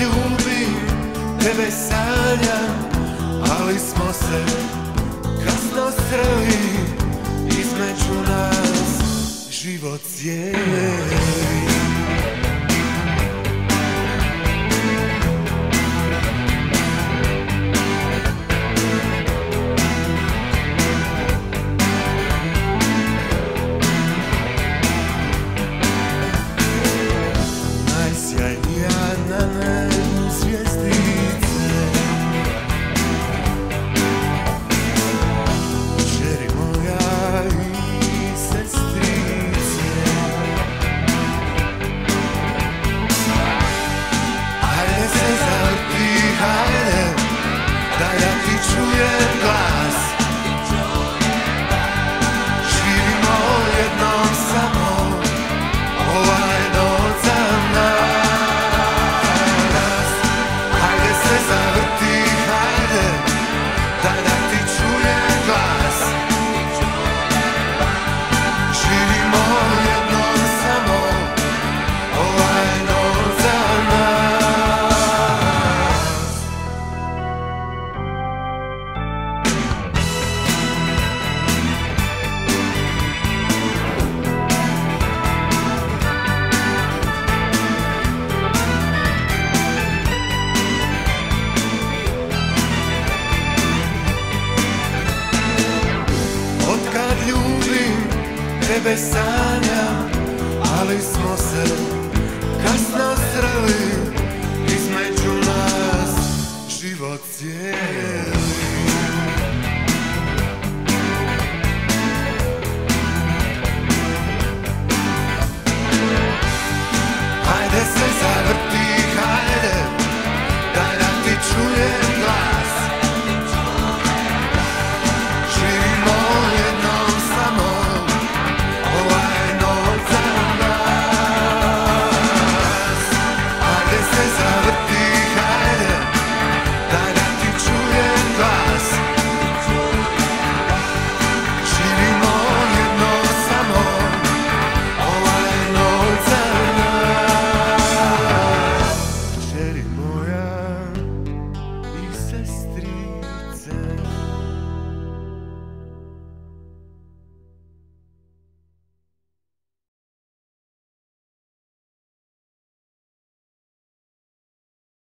ljubi tebe sanjam Ali smo se kasno sreli između nas. Život cijeli tebe sanjam Ali smo se kasno sreli Između nas život cijeli.